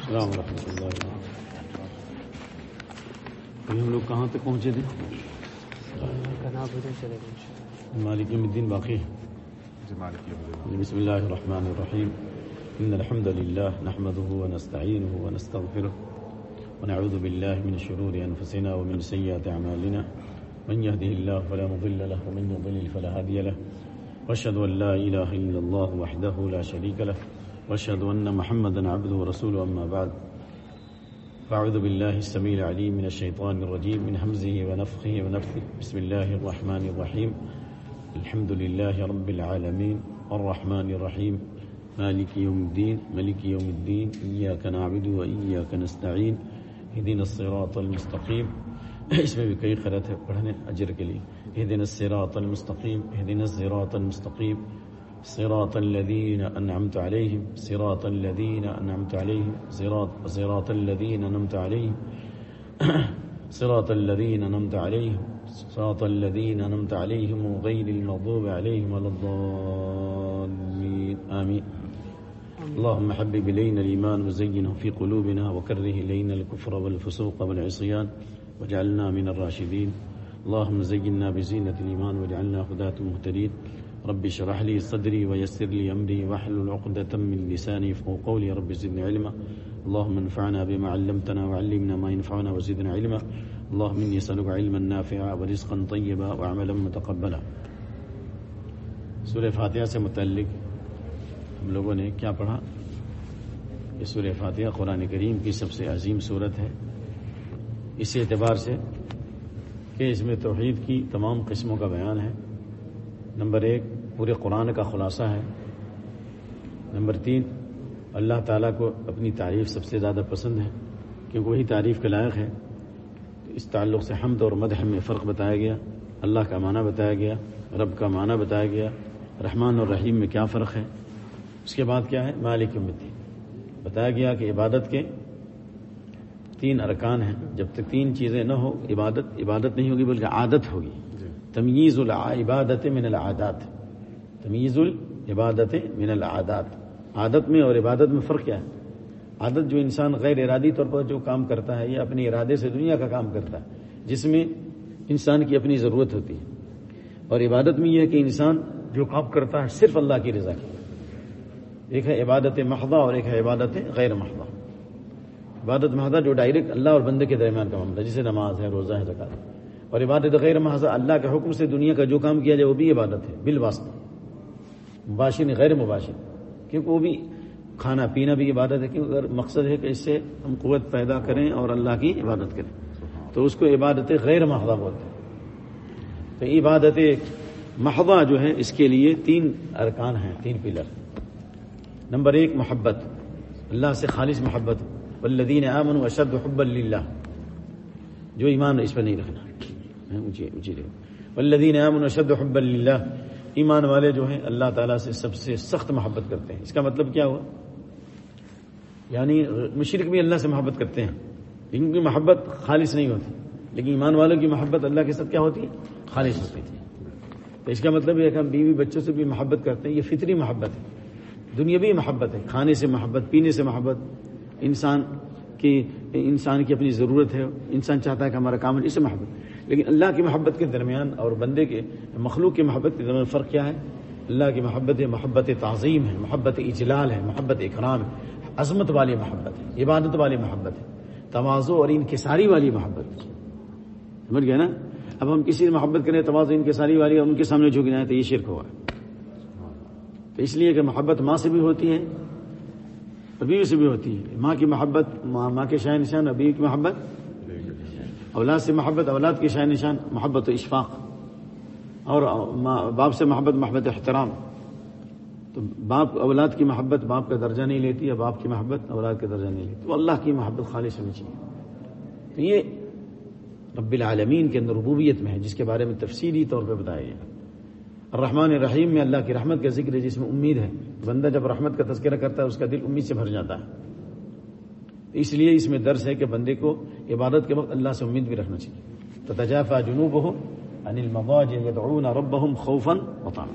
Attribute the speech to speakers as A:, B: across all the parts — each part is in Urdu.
A: السلام ورحمۃ اللہ ابھی ہم لوگ کہاں تک پہنچے تھے؟ مالک یوم الدین باقی ہے؟ بسم الله الرحمن الرحيم إن الحمد لله نحمده ونستعينه ونستغفره ونعوذ بالله من شرور أنفسنا ومن سيئات أعمالنا من يهده الله فلا مضل له ومن يضلل فلا هادي له۔ وأشهد أن لا إله إلا الله وحده لا شريك له، وأشهد أن محمدا عبده ورسوله، أما بعد. فأعوذ بالله السميع العليم من الشيطان الرجيم، من همزه ونفخه ونفثه. بسم الله الرحمن الرحيم. الحمد لله رب العالمين. الرحمن الرحيم. مالك يوم الدين. ملك يوم الدين. إياك نعبد وإياك نستعين. اهدنا الصراط المستقيم. اس میں بھی کئی خرط ہے پڑھنے اجر کے لیے۔ اهدنا الصراط المستقيم اهدنا الصراط المستقيم صراط الذين أنعمت عليهم صراط الذين أنعمت عليهم صراط صراط الذين أنعمت عليهم صراط الذين أنعمت عليهم صراط الذين أنعمت عليهم غير المغضوب عليهم ولا الضالين آمين اللهم حبب إلينا الإيمان وزينه في قلوبنا وكره إلينا الكفر والفسوق والعصيان واجعلنا من الراشدين. اللهم زينا بزينة الإيمان واجعلنا هداة مهتدين. رب اشرح لي صدري ويسر لي أمري واحلل عقدة من لساني يفقهوا قولي. رب زدني علما. اللهم انفعنا بما علمتنا وعلمنا ما ينفعنا وزدنا علما. اللهم إني أسألك علما نافعا ورزقا طيبا وعملا متقبلا. سورہ فاتحہ سے متعلق ہم لوگوں نے کیا پڑھا؟ یہ سورہ فاتحہ قرآن کریم کی سب سے عظیم صورت ہے۔ اس اعتبار سے کہ اس میں توحید کی تمام قسموں کا بیان ہے۔ نمبر ایک، پورے قرآن کا خلاصہ ہے۔ نمبر تین، اللہ تعالیٰ کو اپنی تعریف سب سے زیادہ پسند ہے، کیونکہ وہی تعریف کے لائق ہے۔ اس تعلق سے حمد اور مدح میں فرق بتایا گیا۔ اللہ کا معنی بتایا گیا، رب کا معنی بتایا گیا۔ رحمان اور رحیم میں کیا فرق ہے؟ اس کے بعد کیا ہے؟ مالک الدین۔ بتایا گیا کہ عبادت کے تین ارکان ہیں۔ جب تک تین چیزیں نہ ہو عبادت عبادت نہیں ہوگی بلکہ عادت ہوگی۔ تمیز العبادت من العادات۔ تمیز العبادت من العادات۔ عادت میں اور عبادت میں فرق کیا ہے؟ عادت جو انسان غیر ارادی طور پر جو کام کرتا ہے یا اپنے ارادے سے دنیا کا کام کرتا ہے جس میں انسان کی اپنی ضرورت ہوتی ہے۔ اور عبادت میں یہ ہے کہ انسان جو کام کرتا ہے صرف اللہ کی رضا کی ایک ہے عبادت محدہ اور ایک ہے عبادت غیر محدہ عبادت محدہ جو ڈائریکٹ اللہ اور بندے کے درمیان کا معاملہ جسے نماز ہے، روزہ ہے زکات اور عبادت غیر محض اللہ کے حکم سے دنیا کا جو کام کیا جائے، وہ بھی عبادت ہے بال واسطہ مباشر غیر مباشر۔ کیونکہ وہ بھی کھانا پینا بھی عبادت ہے، کیونکہ اگر مقصد ہے کہ اس سے ہم قوت پیدا کریں اور اللہ کی عبادت کریں۔ تو اس کو عبادت غیر محضہ بولتے ہیں۔ تو عبادت محضہ جو ہے، اس کے لیے تین ارکان ہیں، تین پلر۔ نمبر ایک، محبت۔ اللہ سے خالص محبت۔ والذین امن اشد حب اللہ جو ایمان اس پہ نہیں رکھنا۔ اونچی اونچی والذین امن اشد حب اللہ ایمان والے جو ہیں، اللہ تعالیٰ سے سب سے سخت محبت کرتے ہیں۔ اس کا مطلب کیا ہوا؟ یعنی مشرق بھی اللہ سے محبت کرتے ہیں۔ ان کی محبت خالص نہیں ہوتی۔ لیکن ایمان والوں کی محبت اللہ کے ساتھ کیا ہوتی ہے؟ خالص ہوتی تھی تو اس کا مطلب یہ کہ ہم بیوی بچوں سے بھی محبت کرتے ہیں، یہ فطری محبت ہے۔ دنیاوی محبت ہے، کھانے سے محبت، پینے سے محبت۔ انسان کی انسان کی اپنی ضرورت ہے، انسان چاہتا ہے کہ ہمارا کام اس سے محبت۔ لیکن اللہ کی محبت کے درمیان اور بندے کے، مخلوق کی محبت کے درمیان فرق کیا ہے؟ اللہ کی محبت محبت تعظیم ہے، محبت اجلال ہے، محبت اکرام ہے۔ عظمت والی محبت ہے، عبادت والی محبت ہے توازو اور انکساری والی محبت۔ سمجھ گئے نا؟ اب ہم کسی سے محبت کریں توازو انکساری والی اور ان کے سامنے جھک جائیں تو یہ شرک ہوا۔ تو اس لیے کہ محبت ماں سے بھی ہوتی ہے بیوی سے بھی ہوتی ہے ماں کی محبت، ماں کے شاہ نشان اور بیوی کی محبت، اولاد سے محبت، اولاد کے شاہ نشان، محبت و اشفاق۔ اور باپ سے محبت محبت احترام۔ تو باپ اولاد کی محبت باپ کا درجہ نہیں لیتی یا باپ کی محبت اولاد کا درجہ نہیں لیتی۔ تو اللہ کی محبت خالص ہونی چاہیے۔ تو یہ رب العالمین کے اندر ربوبیت میں ہے، جس کے بارے میں تفصیلی طور پہ بتایا گیا۔ الرحمن الرحیم میں اللہ کی رحمت کا ذکر ہے، جس میں امید ہے۔ بندہ جب رحمت کا تذکرہ کرتا ہے، اس کا دل امید سے بھر جاتا ہے۔ اس لیے اس میں درس ہے کہ بندے کو عبادت کے وقت اللہ سے امید بھی رکھنا چاہیے۔ تو تجافہ جنوب ہو انل مواج رب خوفن وطان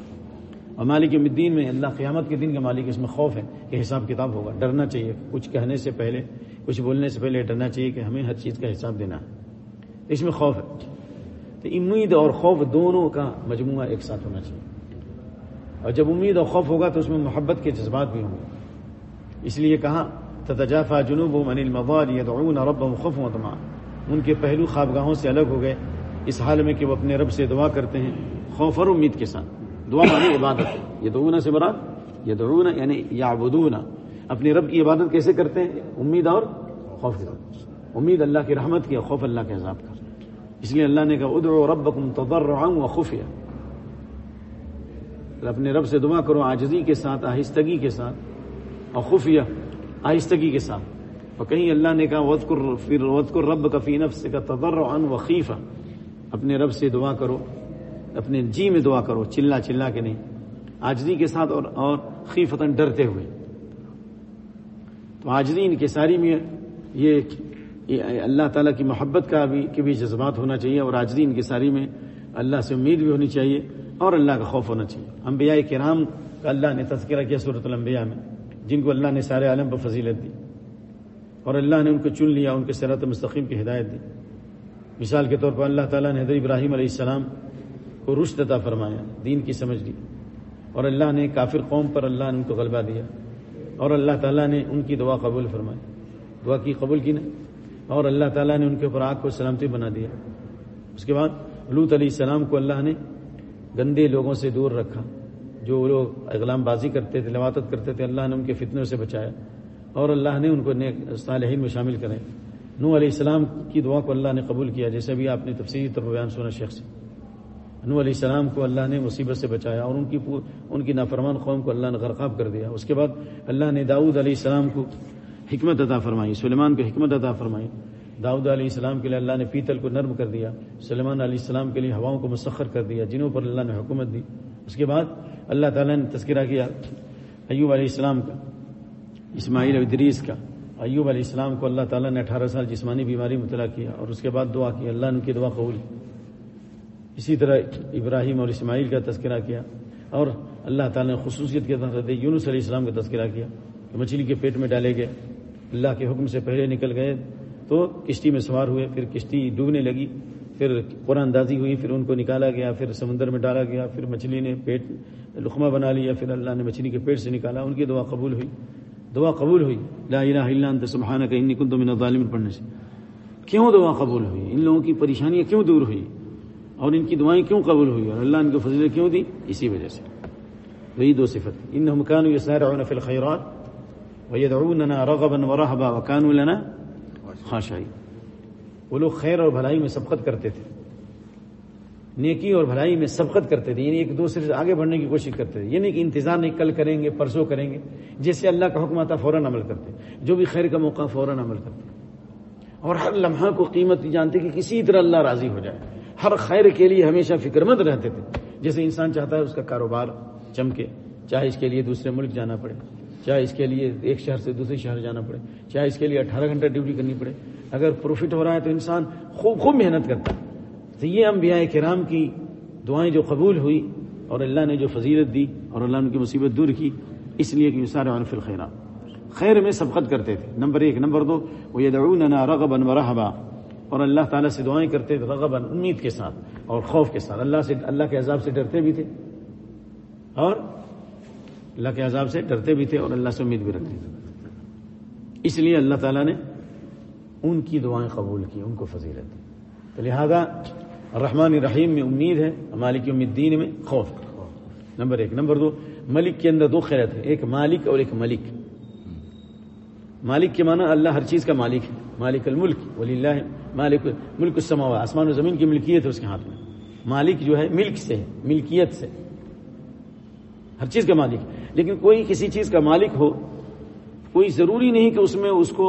A: اور مالک الدین میں اللہ قیامت کے دن کا مالک اس میں خوف ہے کہ حساب کتاب ہوگا۔ ڈرنا چاہیے۔ کچھ کہنے سے پہلے، کچھ بولنے سے پہلے ڈرنا چاہیے کہ ہمیں ہر چیز کا حساب دینا ہے۔ اس میں خوف ہے۔ تو امید اور خوف دونوں کا مجموعہ ایک ساتھ ہونا چاہیے۔ اور جب امید اور خوف ہوگا تو اس میں محبت کے جذبات بھی ہوں گے۔ اس لیے کہا تجافا جنوب و من المواد یدعون ربهم خوف و ان کے پہلو خوابگاہوں سے الگ ہو گئے۔ اس حال میں کہ وہ اپنے رب سے دعا کرتے ہیں، خوف اور امید کے ساتھ۔ دعا مانی عبادت۔ یہ دعونا سے مراد یہ دعونا یعنی یا اپنے رب کی عبادت کیسے کرتے ہیں؟ امید اور خوف امید اللہ کی رحمت کی خوف اللہ کے عذاب کا۔ اس لیے اللہ نے کہا، ادعو ربکم تضرعا و خفیہ. اپنے رب سے دعا کرو آجزی کے ساتھ، آہستگی کے ساتھ، اور خفیہ، آہستگی کے ساتھ۔ اور کہیں اللہ نے کہا وط رب کا فی نفس کا تضرعا و خیفہ اپنے رب سے دعا کرو، اپنے جی میں دعا کرو، چلا چلا کے نہیں آجری کے ساتھ اور اور خیفتن ڈرتے ہوئے۔ تو آجری ان کے ساری میں یہ اللہ تعالیٰ کی محبت کا بھی کے بھی جذبات ہونا چاہیے اور آجری ان کی ساری میں اللہ سے امید بھی ہونی چاہیے اور اللہ کا خوف ہونا چاہیے۔ انبیاء کرام کا اللہ نے تذکرہ کیا صورت الانبیاء میں، جن کو اللہ نے سارے عالم پر فضیلت دی اور اللہ نے ان کو چن لیا، ان کے سرات مستقیم کی ہدایت دی۔ مثال کے طور پر اللہ تعالیٰ نے حضرت ابراہیم علیہ السلام کو رشت عطا فرمایا، دین کی سمجھ لی۔ اور اللہ نے کافر قوم پر اللہ نے ان کو غلبہ دیا۔ اور اللہ تعالیٰ نے ان کی دعا قبول فرمائی۔ دعا کی قبول کی نا؟ اور اللہ تعالیٰ نے ان کے اوپر آگ کو سلامتی بنا دیا۔ اس کے بعد لوت علیہ السلام کو اللہ نے گندے لوگوں سے دور رکھا، جو لوگ اغلام بازی کرتے تھے لواتت کرتے تھے، اللہ نے ان کے فتنوں سے بچایا۔ اور اللہ نے ان کو نیک صالحین میں شامل کرے نو علیہ السلام کی دعا کو اللہ نے قبول کیا جیسے بھی آپ نے تفصیلی طور بیان سنا شیخ سے۔ نو علیہ السلام کو اللہ نے مصیبت سے بچایا اور ان کی ان کی نافرمان قوم کو اللہ نے غرقاب کر دیا۔ اس کے بعد اللہ نے داؤد علیہ السلام کو حکمت عطا فرمائی، سلیمان کو حکمت عطا فرمائی۔ داؤد علیہ السلام کے لیے اللہ نے پیتل کو نرم کر دیا، سلیمان علیہ السلام کے لیے ہواؤں کو مسخر کر دیا، جنہوں پر اللہ نے حکومت دی۔ اس کے بعد اللہ تعالیٰ نے تذکرہ کیا ایوب علیہ السلام کا، اسماعیل ادریس کا۔ ایوب علیہ السلام کو اللہ تعالیٰ نے اٹھارہ سال جسمانی بیماری مطلع کیا اور اس کے بعد دعا کی، اللہ نے ان کی دعا قبول۔ اسی طرح ابراہیم اور اسماعیل کا تذکرہ کیا اور اللہ تعالیٰ نے خصوصیت کے تحت یونس علیہ السلام کا تذکرہ کیا کہ مچھلی کے پیٹ میں ڈالے گئے۔ اللہ کے حکم سے پہلے نکل گئے تو کشتی میں سوار ہوئے، پھر کشتی ڈوبنے لگی، پھر قرآن اندازی ہوئی، پھر ان کو نکالا گیا، پھر سمندر میں ڈالا گیا، پھر مچھلی نے پیٹ لقمہ بنا لیا، پھر اللہ نے مچھلی کے پیٹ سے نکالا، ان کی دعا قبول ہوئی۔ دعا قبول ہوئی۔ لا الہ الا انت، سبحانک انی کنت من الظالمین پڑھنے سے۔ کیوں دعا قبول ہوئی؟ ان لوگوں کی پریشانیاں کیوں دور ہوئی؟ اور ان کی دعائیں کیوں قبول ہوئی؟ اور اللہ ان کو فضلیں کیوں دی؟ اسی وجہ سے۔ وہی دو صفت۔ انہم كانوا يسارعون في الخيرات ويدعوننا رغبا ورهبا وكانوا لنا خاشعين۔ وہ لوگ خیر اور بھلائی میں سبقت کرتے تھے۔ نیکی اور بھلائی میں سبقت کرتے تھے یعنی ایک دوسرے سے آگے بڑھنے کی کوشش کرتے تھے۔ یعنی کہ انتظار نہیں، کل کریں گے، پرسوں کریں گے، جیسے اللہ کا حکم آتا فوراً عمل کرتے جو بھی خیر کا موقع فوراً عمل کرتے اور ہر لمحہ کو قیمت جانتے کہ کسی طرح اللہ راضی ہو جائے۔ ہر خیر کے لیے ہمیشہ فکر مند رہتے تھے۔ جیسے انسان چاہتا ہے اس کا کاروبار چمکے، چاہے اس کے لیے دوسرے ملک جانا پڑے۔ چاہے اس کے لیے ایک شہر سے دوسرے شہر جانا پڑے، چاہے اس کے لیے اٹھارہ گھنٹہ ڈیوٹی کرنی پڑے۔ اگر پروفٹ ہو رہا ہے تو انسان خوب خوب محنت کرتا ہے۔ تو یہ انبیاء کرام کی دعائیں جو قبول ہوئی اور اللہ نے جو فضیلت دی اور اللہ نے کی مصیبت دور کی، اس لیے کہ سارے عنف الخیرات۔ خیر میں سبقت کرتے تھے۔ نمبر ایک، نمبر دو وہ یہ دعونا رغبا ورہبا اور اللہ تعالیٰ سے دعائیں کرتے تھے رغبا، امید کے ساتھ اور خوف کے ساتھ۔ اللہ سے، اللہ کے عذاب سے ڈرتے بھی تھے۔ اور اللہ کے عذاب سے ڈرتے بھی تھے اور اللہ سے امید بھی رکھتے تھے۔ اس لیے اللہ تعالیٰ نے ان کی دعائیں قبول کی، ان کو فضیلت دی۔ تو لہذا رحمان رحیم میں امید ہے، مالک الدین میں خوف۔ نمبر ایک۔ نمبر دو، ملک کے اندر دو خیرت ہے ایک مالک اور ایک ملک۔ مالک کے معنی اللہ ہر چیز کا مالک ہے۔ مالک الملک ولی اللہ مالک، ملک السماوات۔ آسمان و زمین کی ملکیت ہے اس کے ہاتھ میں۔ مالک جو ہے، ملک سے ہے، ملکیت سے۔ ہر چیز کا مالک لیکن کوئی کسی چیز کا مالک ہو، کوئی ضروری نہیں کہ اس میں اس کو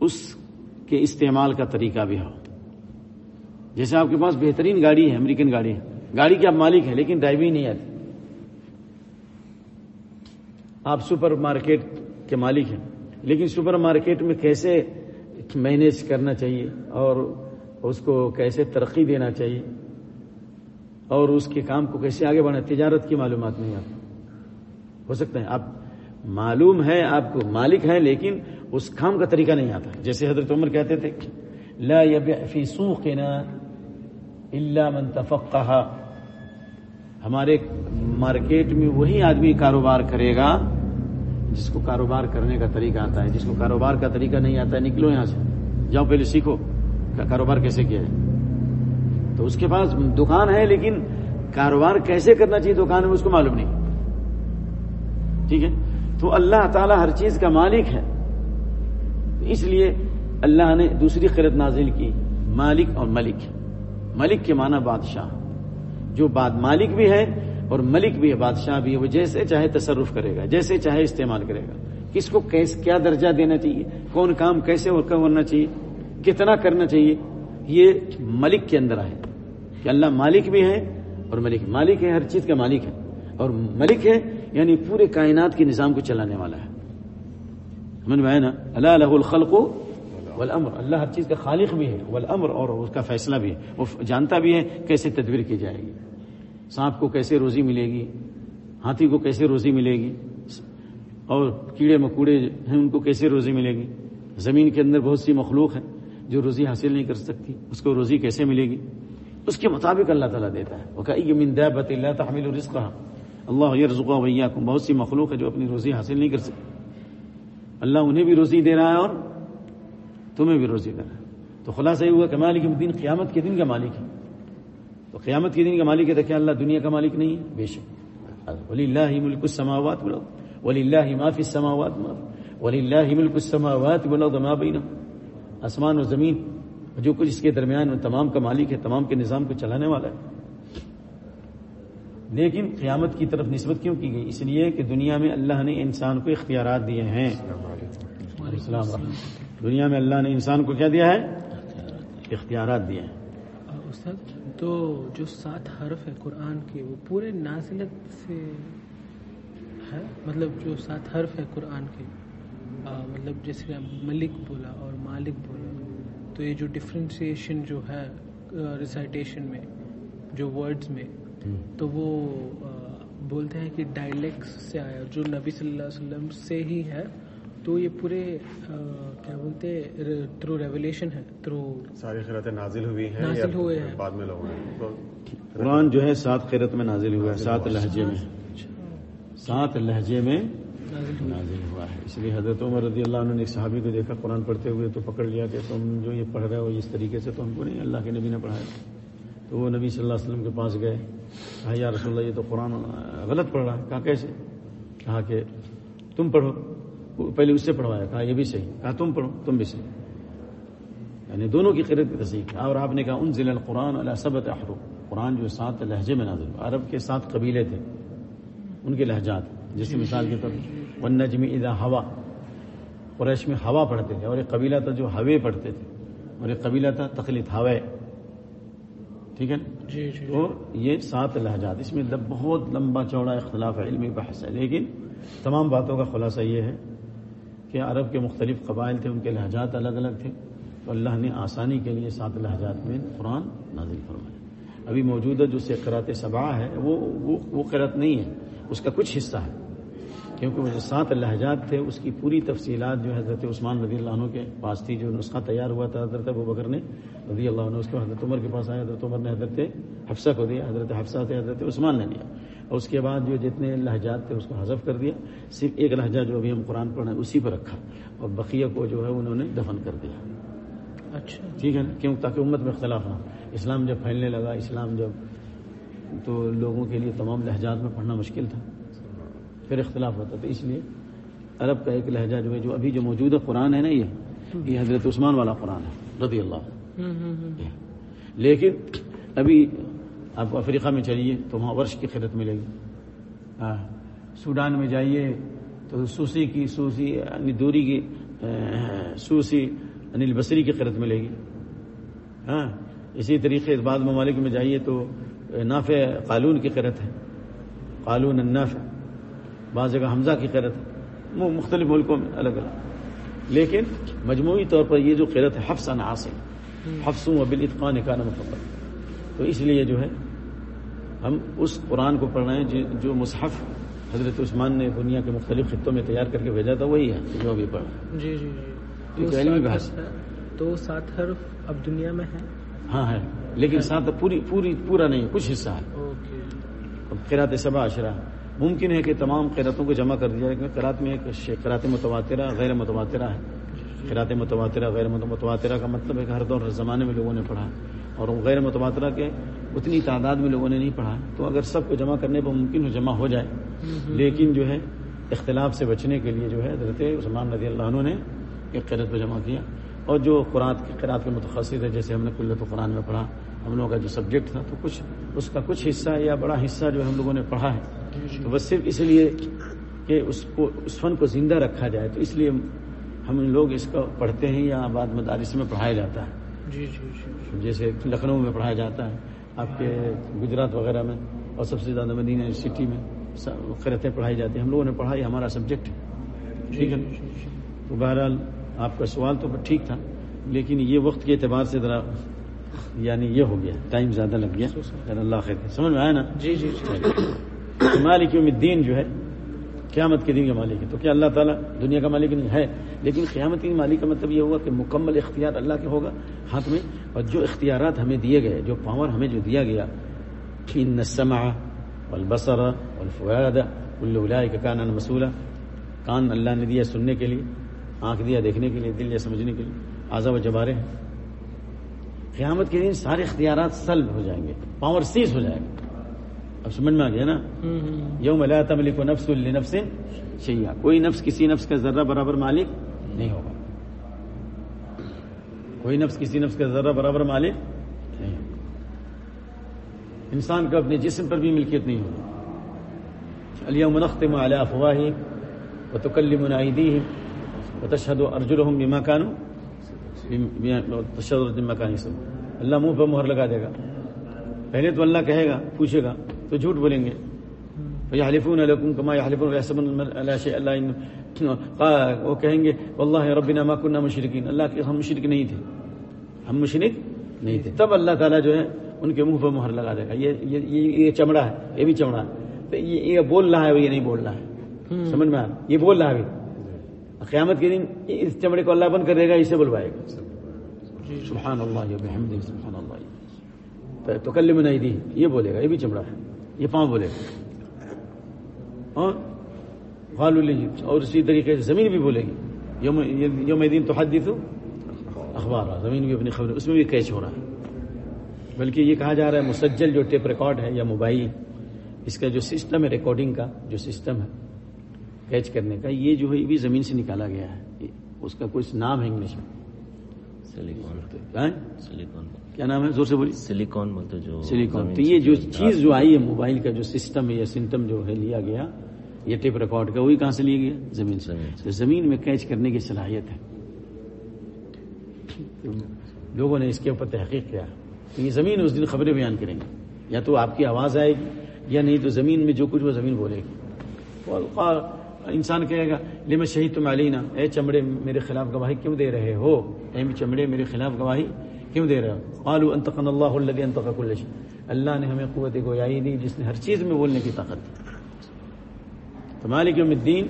A: اس کے استعمال کا طریقہ بھی ہو۔ جیسے آپ کے پاس بہترین گاڑی ہے، امریکن گاڑی ہے۔ گاڑی کے آپ مالک ہیں، لیکن ڈرائیونگ نہیں آتی آپ سپر مارکیٹ کے مالک ہیں، لیکن سپر مارکیٹ میں کیسے مینیج کرنا چاہیے اور اس کو کیسے ترقی دینا چاہیے اور اس کے کام کو کیسے آگے بڑھا تجارت کی معلومات نہیں آپ ہو سکتا ہے آپ معلوم ہے آپ کو مالک ہے لیکن اس کام کا طریقہ نہیں آتا۔ جیسے حضرت عمر کہتے تھے لا يبيع في سوقنا الا من تفقه ہمارے مارکیٹ میں وہی آدمی کاروبار کرے گا جس کو کاروبار کرنے کا طریقہ آتا ہے۔ جس کو کاروبار کا طریقہ نہیں آتا ہے نکلو یہاں سے۔ جاؤ پہلے سیکھو کاروبار کیسے کیا ہے۔ تو اس کے پاس دکان ہے، لیکن کاروبار کیسے کرنا چاہیے دکان میں، اس کو معلوم نہیں۔ ٹھیک ہے؟ تو اللہ تعالیٰ ہر چیز کا مالک ہے۔ اس لیے اللہ نے دوسری قرت نازل کی، مالک اور ملک۔ ملک کے معنی بادشاہ۔ جو بعد مالک بھی ہے اور ملک بھی ہے، بادشاہ بھی ہے، وہ جیسے چاہے تصرف کرے گا، جیسے چاہے استعمال کرے گا۔ کس کو کیس، کیا درجہ دینا چاہیے؟ کون کام کیسے اور کرنا چاہیے؟ کتنا کرنا چاہیے؟ یہ ملک کے اندر ہے کہ اللہ مالک بھی ہے اور ملک۔ مالک ہے، ہر چیز کا مالک ہے۔ اور ملک ہے یعنی پورے کائنات کے نظام کو چلانے والا ہے۔ میں نا؟ اللہ الہ الخلق والامر۔ اللہ ہر چیز کا خالق بھی ہے، والامر اور اس کا فیصلہ بھی ہے۔ وہ جانتا بھی ہے کیسے تدبیر کی جائے گی۔ سانپ کو کیسے روزی ملے گی؟ ہاتھی کو کیسے روزی ملے گی؟ اور کیڑے مکوڑے ہیں، ان کو کیسے روزی ملے گی؟ زمین کے اندر بہت سی مخلوق ہے جو روزی حاصل نہیں کر سکتی۔ اس کو روزی کیسے ملے گی؟ اس کے مطابق اللہ تعالیٰ دیتا ہے۔ وہ کہ من دابت اللہ تحمل الرزق اللہ یرزقا ویاکم بہت سی مخلوق ہے جو اپنی روزی حاصل نہیں کر سکتی اللہ انہیں بھی روزی دے رہا ہے اور تمہیں بھی روزی دے رہا ہے۔ تو خلاصہ یہ ہوا کہ مالک الدین قیامت کے دن کا مالک ہے۔ تو قیامت کے دن کا مالک ہے تو کیا اللہ دنیا کا مالک نہیں ہے؟ بے شک۔ ولی اللہ ملک السماوات بولو ولی اللہ معافی السماوات ولی اللہ ملک السماوات بولو ما بین آسمان و زمین، جو کچھ اس کے درمیان میں تمام کا مالک ہے، تمام کے نظام کو چلانے والا ہے۔ لیکن قیامت کی طرف نسبت کیوں کی گئی؟ اس لیے کہ دنیا میں اللہ نے انسان کو اختیارات دیے ہیں۔ السلام دنیا میں اللہ نے انسان کو کیا دیا ہے؟ اختیارات دیے ہیں۔
B: استاد، تو جو سات حرف ہے قرآن کے وہ پورے نازلت سے ہے؟ مطلب جو سات حرف ہے قرآن کے مطلب جیسے ملک بولا اور مالک بولا، تو یہ جو ڈفرینسیشن جو ہے ریسائٹیشن میں، جو ورڈز میں تو وہ بولتے ہیں کہ ڈائلیکس سے آیا جو نبی صلی اللہ علیہ وسلم سے ہی ہے تو یہ پورے کیا بولتے تھرو ریولیشن ہے تھرو
C: ساری خیرتیں نازل ہوئی ہیں
B: نازل ہوئے ہیں۔
C: بعد میں لوگوں نے؟
A: قرآن جو ہے سات خیرت میں نازل ہوا ہے سات لہجے میں۔ سات لہجے میں نازل ہوا ہے۔ اس لیے حضرت عمر رضی اللہ عنہ نے ایک صحابی کو دیکھا قرآن پڑھتے ہوئے تو پکڑ لیا کہ تم جو یہ پڑھ رہے ہو اس طریقے سے تو ہم کو نہیں اللہ کے نبی نے پڑھایا۔ تو وہ نبی صلی اللہ علیہ وسلم کے پاس گئے۔ کہا، یا رسول اللہ، یہ تو قرآن غلط پڑھ رہا ہے. کہا، کیسے؟ کہا کہ، تم پڑھو. پہلے اس سے پڑھوایا، کہا، یہ بھی صحیح. کہا، تم پڑھو، تم بھی صحیح. یعنی دونوں کی قرت کی تصدیق اور آپ نے کہا ان ضلع القرآن اللہ سبت احرو قرآن جو سات لہجے میں نازل عرب کے سات قبیلے تھے، ان کے لہجات جیسے مثال کے طور پر ون نجمی ادا ہوا قریش میں ہوا پڑھتے تھے اور ایک قبیلہ تھا جو ہوے پڑھتے تھے، اور ایک قبیلہ تھا تخلیت ہوے۔ ٹھیک ہے
B: جی جی
A: تو یہ سات لہجات اس میں بہت لمبا چوڑا اختلاف ہے علمی بحث ہے لیکن تمام باتوں کا خلاصہ یہ ہے کہ عرب کے مختلف قبائل تھے ان کے لہجات الگ الگ تھے تو اللہ نے آسانی کے لیے سات لہجات میں قرآن نازل فرمایا۔ ابھی موجودہ جو سے قرات صبا ہے وہ وہ قرت نہیں ہے اس کا کچھ حصہ ہے۔ کیونکہ وہ جو سات لہجات تھے اس کی پوری تفصیلات جو حضرت عثمان رضی اللہ عنہ کے پاس تھی جو نسخہ تیار ہوا تھا حضرت ابو بکر نے رضی اللہ عنہ اس کو حضرت عمر کے پاس آیا حضرت عمر نے حضرت حفصہ کو دیا حضرت حفصہ سے حضرت عثمان نے دیا۔ اور اس کے بعد جو جتنے لہجات تھے اس کو حذف کر دیا۔ صرف ایک لہجہ جو ابھی ہم قرآن پڑھ رہے ہیں اسی پر رکھا۔ اور بقیہ کو جو ہے انہوں نے دفن کر دیا۔
B: اچھا۔
A: ٹھیک ہے نا؟ کیوں؟ تاکہ امت میں اختلاف نہ اسلام جب پھیلنے لگا اسلام جب تو لوگوں کے لیے تمام لہجات میں پڑھنا مشکل تھا۔ پھر اختلاف ہوتا تو اس لیے عرب کا ایک لہجہ جو ہے جو ابھی جو موجودہ قرآن ہے نا یہ؟ یہ حضرت عثمان والا قرآن ہے رضی اللہ لیکن ابھی آپ افریقہ میں چلیے تو وہاں ورش کی خدت ملے گی۔ ہاں سوڈان میں جائیے تو سوسی کی سوسی یعنی دوری کی سوسی انل بصری کی قرت ملے گی۔ ہاں اسی طریقے بعض ممالک میں جائیے تو نافع قالون کی قرت ہے۔ قالون النافع۔ بعض جگہ حمزہ کی قرت ہے۔ مختلف ملکوں میں الگ الگ۔ لیکن مجموعی طور پر یہ جو قرت ہے حفظ عاصم حفظوں و بالاتقان کا نام تو اس لیے جو ہے ہم اس قرآن کو پڑھ رہے ہیں جو- جو مصحف حضرت عثمان نے دنیا کے مختلف خطوں میں تیار کر کے بھیجا تھا وہی ہے جو ابھی پڑھ رہے ہیں۔
B: جی جی جی۔
A: تو
B: سات
A: بحث۔
B: حرف ہے۔ تو وہ سات حرف اب دنیا میں ہے
A: ہاں ہے لیکن ساتھ پوری پوری پورا نہیں کچھ حصہ ہے۔ قرات سبا عشرہ۔ ممکن ہے کہ تمام قراتوں کو جمع کر دیا جائے کیونکہ قرات میں ایک قرات متواترہ غیر متواترہ ہے۔ قرات متواترہ غیر مت- متواترہ کا مطلب ہے کہ ہر دور ہر زمانے میں لوگوں نے پڑھا اور غیر متواترہ کے اتنی تعداد میں لوگوں نے نہیں پڑھا تو اگر سب کو جمع کرنے پر ممکن ہو جمع ہو جائے۔ لیکن جو ہے اختلاف سے بچنے کے لیے جو ہے حضرت عثمان رضی اللہ عنہ نے ایک قرت کو جمع کیا۔ اور جو قرآن کی قرات کے متخصص ہے جیسے ہم نے کلت قرآن میں پڑھا ہم لوگوں کا جو سبجیکٹ تھا تو کچھ اس کا کچھ حصہ یا بڑا حصہ جو ہم لوگوں نے پڑھا ہے۔ تو بس صرف اس لیے کہ اس کو اس فن کو زندہ رکھا جائے تو اس لیے ہم لوگ اس کو پڑھتے ہیں یا آباد مدارس میں پڑھایا جاتا ہے۔
B: جی جی جی
A: جیسے لکھنؤ میں پڑھایا جاتا ہے آپ کے گجرات وغیرہ میں اور سب سے زیادہ مدینہ یونیورسٹی میں قرتیں پڑھائی جاتی ہیں۔ ہم لوگوں نے پڑھا یہ ہمارا سبجیکٹ ہے۔ ٹھیک ہے؟ تو بہرحال آپ کا سوال تو ٹھیک تھا لیکن یہ وقت کے اعتبار سے ذرا یعنی یہ ہو گیا ٹائم زیادہ لگ گیا۔ اللہ خیر۔ سمجھ میں آیا نا؟
B: جی جی جی۔
A: مالک یوم الدین جو ہے، قیامت کے دن کا مالک ہے تو کیا اللہ تعالیٰ دنیا کا مالک نہیں؟ ہے۔ لیکن قیامت کے مالک کا مطلب یہ ہوا کہ مکمل اختیار اللہ کے ہوگا ہاتھ میں اور جو اختیارات ہمیں دیے گئے، جو پاور ہمیں جو دیا گیا ان السمع والبصر والفؤاد كل اولئك كان عنه کان اللہ نے دیا سننے کے لیے، آنکھ دیا دیکھنے کے لیے، دل یا سمجھنے کے لیے۔ آزا و جبارے ہیں۔ قیامت کے دن سارے اختیارات سلب ہو جائیں گے، پاور سیز ہو جائے گا اب سمجھ میں آ گیا نا؟ یوم لا تملک نفس لنفس شیئا۔ کوئی نفس کسی نفس کا ذرہ برابر مالک نہیں ہوگا۔ کوئی نفس کسی نفس کا ذرہ برابر مالک نہیں ہوگا۔ انسان کا اپنے جسم پر بھی ملکیت نہیں ہوگی۔ اليوم نختم على افواههم وتكلمنا ايديهم وتشهد ارجلهم بما كانوا تشهد ارجلهم بما كانوا اللہ منہ پر مہر لگا دے گا۔ پہلے تو اللہ کہے گا، پوچھے گا تو جھوٹ بولیں گے۔ فيحلفون لكم كما يحلفون ويحسبون لا شيء قال وہ کہیں گے والله ربنا ما كنا مشركين۔ اللہ کے ہم مشرک نہیں تھے۔ ہم مشرک نہیں تھے۔ تب اللہ تعالیٰ جو ہے ان کے منہ پر مہر لگا دے گا۔ یہ یہ چمڑا ہے یہ بھی چمڑا ہے۔ تو یہ بول رہا ہے یہ نہیں بول رہا ہے۔ سمجھ میں؟ یہ بول رہا ہے قیامت کے دن اس چمڑے کو اللہ بند کر دے گا اسے بلوائے گا۔ سبحان اللہ سبحان اللہ۔ تو کل میں نہیں دی یہ بولے گا یہ بھی چمڑا ہے۔ یہ پاؤں بولے اور ہاں؟ غالو اور اسی طریقے سے زمین بھی بولے گی۔ یوم یوم دین تو حدیث اخبار۔ زمین بھی اپنی خبر اس میں بھی کیچ ہو رہا ہے۔ بلکہ یہ کہا جا رہا ہے مسجل جو ٹیپ ریکارڈ ہے یا موبائل، اس کا جو سسٹم ہے ریکارڈنگ کا، جو سسٹم ہے کیچ کرنے کا، یہ جو ہے یہ بھی زمین سے نکالا گیا ہے۔ اس کا کوئی نام ہے انگلش میں۔
D: سلیکون
A: کیا نام ہے؟ زور سے بولی
D: سلیکون بولتے جو
A: سلیکون تو یہ جو چیز جو آئی ہے موبائل کا جو سسٹم ہے یا سمٹم جو ہے لیا گیا یہ ٹیپ ریکارڈ کا وہی کہاں سے لیا گیا؟ زمین سے۔
D: زمین
A: میں کیچ کرنے کی صلاحیت ہے۔ لوگوں نے اس کے اوپر تحقیق کیا۔ تو یہ زمین اس دن خبریں بیان کریں گے۔ یا تو آپ کی آواز آئے گی یا نہیں تو زمین میں جو کچھ وہ زمین بولے گی۔ انسان کہے گا، لم شہید تم علینا؟ اے چمڑے میرے خلاف گواہی کیوں دے رہے ہو؟ اے چمڑے میرے خلاف گواہی کیوں دے رہے ہو؟ قالوا انتقن اللہ الذي انتق كل شيء اللہ نے ہمیں قوت گویائی دی، جس نے ہر چیز میں بولنے کی طاقت دی۔ تو مالک یوم الدین،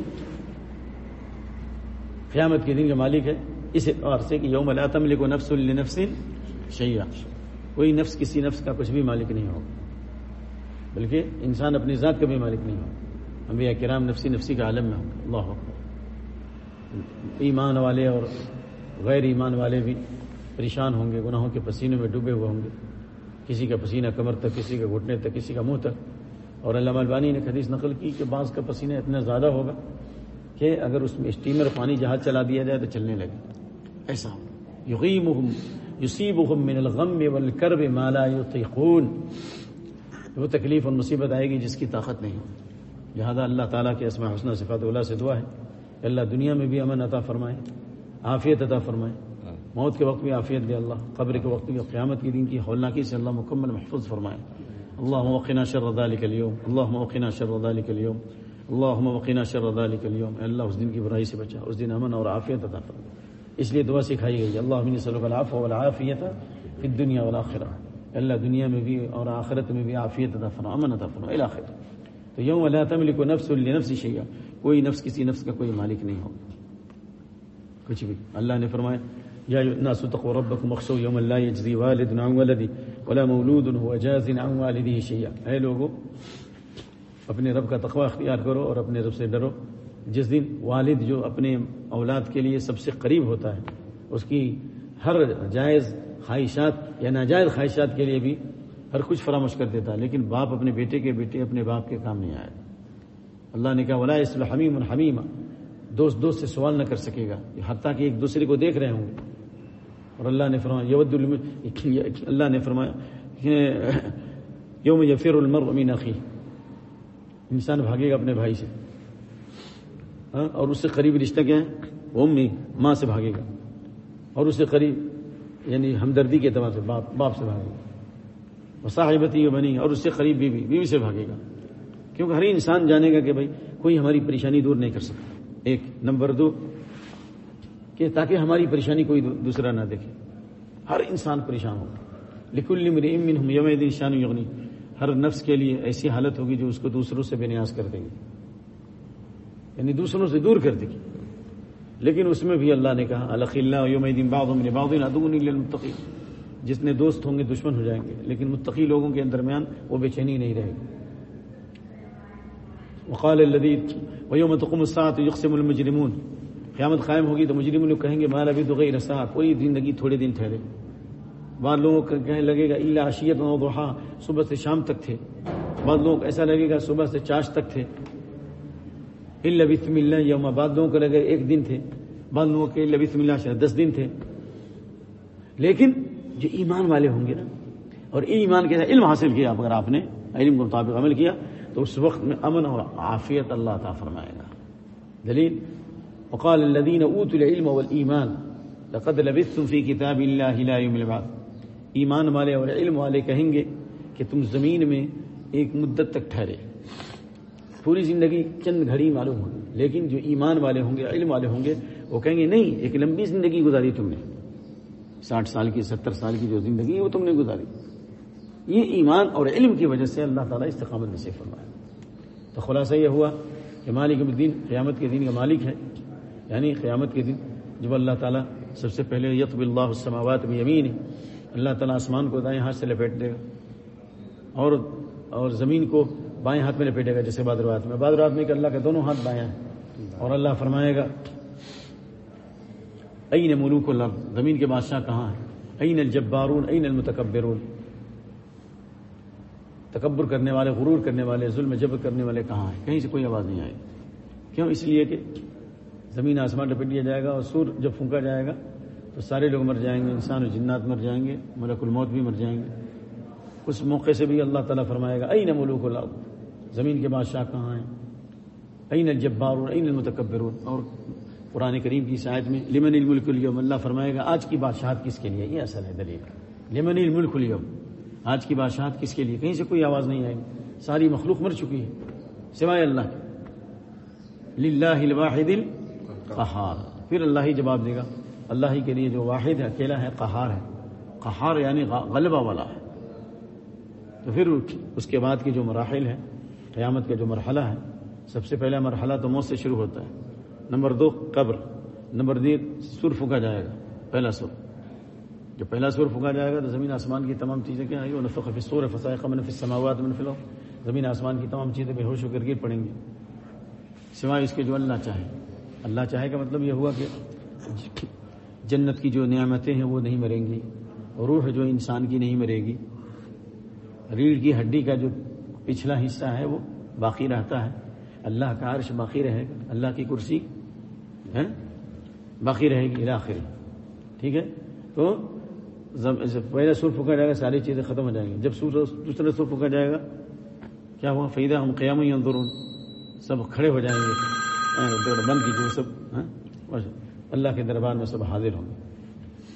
A: قیامت کے دن کا مالک ہے، اس اعتبار سے کہ یوم لا تملک نفس لنفس شیئا۔ کوئی نفس، کسی نفس کا کچھ بھی مالک نہیں ہوگا۔ بلکہ انسان اپنی ذات کا بھی مالک نہیں ہوگا۔ انبیاء کرام نفسی نفسی کا عالم میں ہوں گے اللہ اکبر۔ ایمان والے اور غیر ایمان والے بھی پریشان ہوں گے، گناہوں کے پسینے میں ڈوبے ہوئے ہوں گے۔ کسی کا پسینہ کمر تک، کسی کا گھٹنے تک، کسی کا منہ تک۔ اور علامہ البانی نے حدیث نقل کی کہ بعض کا پسینہ اتنا زیادہ ہوگا کہ اگر اس میں اسٹیمر پانی جہاز چلا دیا جائے تو چلنے لگے۔ ایسا۔ یغیمہم، یصیبہم من الغم والکرب ما لا یطیقون۔ وہ تکلیف اور مصیبت آئے گی جس کی طاقت نہیں ہوگی۔ لہذا اللہ تعالیٰ کے اسماء حسنہ صفات اللہ سے دعا ہے اللہ دنیا میں بھی امن عطا فرمائے عافیت عطا فرمائے۔ موت کے وقت بھی عافیت دے اللہ قبر کے وقت بھی قیامت کے دن کی ہولناکی سے اللہ مکمل محفوظ فرمائے۔ اللهم وقنا شر ذلك اليوم اللهم وقنا شر ذلك اليوم اللهم وقنا شر ذلك اليوم۔ اللہ اس دن کی برائی سے بچا اس دن امن اور عافیت عطا فرما۔ اس لیے دعا سکھائی گئی اللہ من صلی العفو والعافیت فی الدنیا والآخرہ۔ اللہ دنیا میں بھی اور آخرت میں بھی عافیت عطا فرما امن عطا فرما الى آخر۔ تو یوم اللہ تملک نفس لنفس شیئا، کوئی نفس کسی نفس کا کوئی مالک نہیں ہوگا۔ کچھ بھی۔ اللہ نے فرمایا، یا الناس اتقوا ربکم واخشوا یوما لا یجزی والد عن ولده ولا مولود هو جاز عن والده شیئا۔ اے لوگو، اپنے رب کا تقوی اختیار کرو اور اپنے رب سے ڈرو۔ جس دن والد جو اپنے اولاد کے لیے سب سے قریب ہوتا ہے، اس کی ہر جائز خواہشات یا ناجائز خواہشات کے لیے بھی ہر کچھ فراموش کر دیتا ہے، لیکن باپ اپنے بیٹے کے بیٹے اپنے باپ کے کام نہیں آئے۔ اللہ نے کہا، ولا اسل حمیم الحمیم دوست دوست سے سوال نہ کر سکے گا حتیٰ کہ ایک دوسرے کو دیکھ رہے ہوں۔ گے اور اللہ نے فرمایا، یود اللہ نے فرمایا یوم یفر المر من اخی انسان بھاگے گا اپنے بھائی سے۔ ہاں، اور اس سے قریب رشتہ کیا ہے؟ وہ امی، ماں سے بھاگے گا۔ اور اس سے قریب یعنی ہمدردی کے اعتبار سے باپ باپ سے بھاگے گا۔ صاحبتی بنی اور اس سے قریب بیوی بیوی سے بھاگے گا۔ کیونکہ ہر انسان جانے گا کہ بھائی، کوئی ہماری پریشانی دور نہیں کر سکتا۔ ایک، نمبر دو، کہ تاکہ ہماری پریشانی کوئی دوسرا نہ دیکھے۔ ہر انسان پریشان ہوگا۔ لکل امن ہم یم دن شان یغنی۔ ہر نفس کے لیے ایسی حالت ہوگی جو اس کو دوسروں سے بے نیاز کر دے گی۔ یعنی دوسروں سے دور کر دے گی۔ لیکن اس میں بھی اللہ نے کہا الخ اللہ یوم دن باغ باغ دوست ہوں گے دشمن ہو جائیں گے، لیکن متقی لوگوں کے درمیان وہ بے چینی نہیں رہے گی۔ وقال الذي ويوم تقوم الساعه يقسم المجرمون۔ قیامت قائم ہوگی تو مجرم لوگ کہیں گے، مال ابھی تو غیر سا کوئی زندگی تھوڑے دن ٹھہرے۔ بعض لوگوں کو کہنے لگے گا اللہ عشیت و صبح سے شام تک تھے۔ بعض لوگوں کو ایسا لگے گا، صبح سے چاش تک تھے۔ اللہ بسم اللہ یوم، بعض لوگوں کو لگے ایک دن تھے۔ بعض لوگوں کے اللہ بسم اللہ شاید دس دن تھے۔ لیکن جو ایمان والے ہوں گے نا، اور ایمان کے علم حاصل کیا، اگر آپ نے علم کے مطابق عمل کیا، تو اس وقت میں امن اور عافیت اللہ تعالیٰ فرمائے گا۔ دلیل، وقال الذين اوتوا العلم والايمان لقد لبثتم في كتاب الله لا يوم البعث۔ ایمان والے اور علم والے کہیں گے کہ تم زمین میں ایک مدت تک ٹھہرے۔ پوری زندگی چند گھڑی معلوم ہوگی، لیکن جو ایمان والے ہوں گے، علم والے ہوں گے، وہ کہیں گے، نہیں، ایک لمبی زندگی گزاری تم نے۔ ساٹھ سال کی، ستر سال کی جو زندگی ہے، وہ تم نے گزاری۔ یہ ایمان اور علم کی وجہ سے اللہ تعالیٰ استقامت نصیب فرمایا۔ تو خلاصہ یہ ہوا کہ مالک الدین قیامت کے دن کا مالک ہے۔ یعنی قیامت کے دن جب اللہ تعالیٰ سب سے پہلے یتب اللہ السماوات میں یمین ہے اللہ تعالیٰ آسمان کو دائیں ہاتھ سے لپیٹ دے گا۔ اور اور زمین کو بائیں ہاتھ میں لپیٹے گا، جیسے بعد میں۔ بعد میں کہ اللہ کے دونوں ہاتھ بائیں ہیں۔ اور اللہ فرمائے گا این ملوک الارض زمین کے بادشاہ کہاں ہیں؟ این الجبارون؟ این المتکبرون تکبر کرنے والے، غرور کرنے والے، ظلم، جبر کرنے والے کہاں ہیں؟ کہیں سے کوئی آواز نہیں آئے کیوں؟ اس لیے کہ زمین آسمان لپٹ دیا جائے گا اور سور جب پھونکا جائے گا تو سارے لوگ مر جائیں گے، انسان و جنات مر جائیں گے، ملک الموت بھی مر جائیں گے۔ اس موقع سے بھی اللہ تعالیٰ فرمائے گا این ملوک اللہ زمین کے بادشاہ کہاں ہیں؟ این الجبار این المتکبرون اور قرآن کریم کی شاید میں، لمن الملک اليوم؟ اللہ فرمائے گا، آج کی بادشاہت کس کے لیے؟ یہ اصل ہے دلیل۔ لمن الملک اليوم؟ آج کی بادشاہت کس کے لیے؟ کہیں سے کوئی آواز نہیں آئے گی ساری مخلوق مر چکی ہے، سوائے اللہ کے۔ للہ الواحد القہار۔ پھر اللہ ہی جواب دے گا۔ اللہ ہی کے لیے جو واحد ہے، اکیلا ہے، قہار ہے۔ قہار یعنی غلبہ والا ہے۔ تو پھر اس کے بعد کی جو مراحل ہے قیامت کا جو مرحلہ ہے، سب سے پہلا مرحلہ تو موت سے شروع ہوتا ہے۔ نمبر دو، قبر۔ نمبر تین سر پھونکا جائے گا، پہلا سر۔ جب پہلا سور پھونکا جائے گا تو زمین آسمان کی تمام چیزیں کیا آئی وہ نفق فسائے قمن فص سماوات من فلو زمین آسمان کی تمام چیزیں بے ہوش ہو کر گر پڑیں گی۔ سوائے اس کے جو اللہ چاہے۔ اللہ چاہے کا مطلب یہ ہوا کہ جنت کی جو نعمتیں ہیں وہ نہیں مریں گی، روح جو انسان کی نہیں مرے گی۔ ریڑھ کی ہڈی کا جو پچھلا حصہ ہے وہ باقی رہتا ہے۔ اللہ کا عرش باقی رہے گا، اللہ کی کرسی ہے باقی رہے گی آخر ٹھیک ہے؟ تو پہلا سور پھونکا جائے گا، ساری چیزیں ختم ہو جائیں گی۔ جب سور، دوسرا سور پھونکا جائے گا، کیا ہوا؟ فیدہ ہم قیام ہی اندرون سب کھڑے ہو جائیں گے۔ بند کیجیے سب۔ ہاں؟ اللہ۔ کے دربار میں سب حاضر ہوں گے۔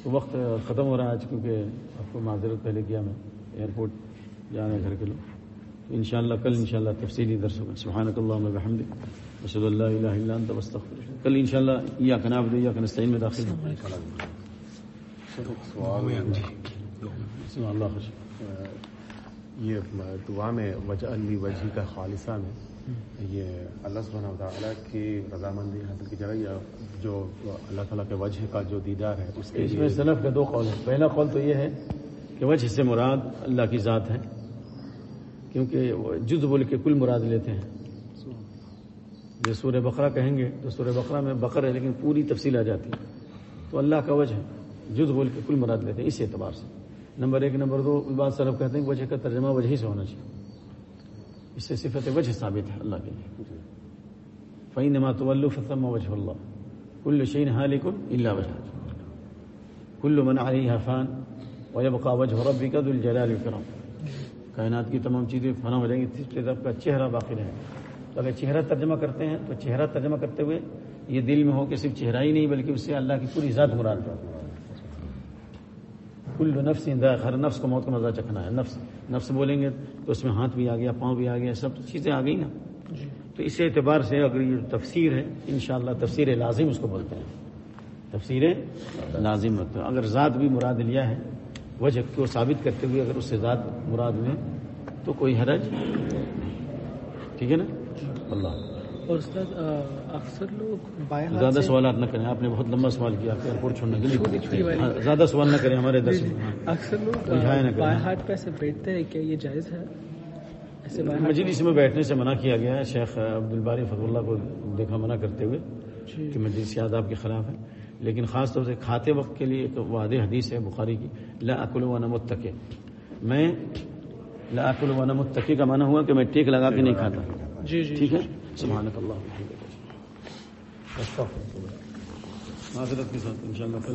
A: تو وقت ختم ہو رہا ہے آج، کیونکہ آپ کو معذرت پہلے کیا میں، ایئرپورٹ جانا گھر کے لوگ۔ ان شاء اللہ کل ان شاء اللہ تفصیلی درس ہوگا۔ سبحان اللہ بحمد رسول اللہ الہ الا انت بستغفر کل ان شاء اللہ یا کناب یا کنستین میں داخل ہوں
C: سوال.
A: بسم اللہ خوش
C: یہ دعا میں وجہ علی وجہ کا خالصہ میں یہ اللہ سبحانہ و تعالیٰ کی رضامندی حاصل کی جائے یا جو اللہ تعالیٰ کے وجہ کا جو دیدار ہے اس کے
A: اس میں سلف کا دو قول ہے پہلا قول تو یہ ہے کہ وجہ سے مراد اللہ کی ذات ہے کیونکہ جز بول کے کل مراد لیتے ہیں۔ جو سورہ بقرہ کہیں گے تو سورہ بقرہ میں بقر ہے لیکن پوری تفصیل آ جاتی ہے۔ تو اللہ کا وجہ جز بول کے کل مراد لیتے ہیں اس اعتبار سے۔ نمبر ایک، نمبر دو، بعض سلف کہتے ہیں کہ وجہ کا ترجمہ وجہ ہی سے ہونا چاہیے۔ اس سے صفت وجہ ثابت ہے اللہ کے لیے۔ فعین نمات فتم وجہ اللہ کل شعین حالکن اللہ وجہ کل من علیہ فان ویبقى وجہ ربی کا دلجلال کرم کائنات کی تمام چیزیں فنا ہو جائیں گی تیسری طرف کا چہرہ باقی رہے گا۔ تو اگر چہرہ ترجمہ کرتے ہیں تو چہرہ ترجمہ کرتے ہوئے یہ دل میں ہو کہ صرف چہرہ ہی نہیں بلکہ اس سے اللہ کی پوری ذات مراد ہے۔ کل نفس ہر نفس کو موت کا مزہ چکھنا ہے۔ نفس نفس بولیں گے تو اس میں ہاتھ بھی آ گیا پاؤں بھی آ گیا سب چیزیں آ گئی نا۔ تو اس اعتبار سے اگر یہ تفسیر ہے انشاءاللہ تفسیر لازم اس کو بولتے ہیں۔ تفسیر لازم ہوتا ہے اگر ذات بھی مراد لیا ہے وجہ کو ثابت کرتے ہوئے اگر اس سے ذات مراد میں تو کوئی حرج ٹھیک ہے نا؟ اللہ۔
B: اور استاد اکثر لوگ
A: زیادہ سوالات نہ کریں آپ نے بہت لمبا سوال کیا آپ ایئرپورٹ چھوڑنے کے لیے۔ ہاں، زیادہ سوال نہ کریں ہمارے درس میں۔ ہاں۔
B: اکثر لوگ۔ بائیں ہاتھ پہ ایسے بیٹھتے ہیں کیا یہ جائز ہے۔
A: مجلس میں بیٹھنے سے منع کیا گیا ہے۔ شیخ عبد الباری فضل اللہ کو دیکھا منع کرتے ہوئے
B: جی۔
A: کہ مجلس کی آداب کے خلاف ہے۔ لیکن خاص طور سے کھاتے وقت کے لیے ایک وعدے حدیث ہے بخاری کی۔ لا اکل و متقے میں لا اکل و متقی کا معنی ہوا کہ میں ٹیک لگا کے نہیں کھاتا۔
B: جی جی
A: ٹھیک ہے؟ سبحانک اللہ معذرت کے ساتھ انشاءاللہ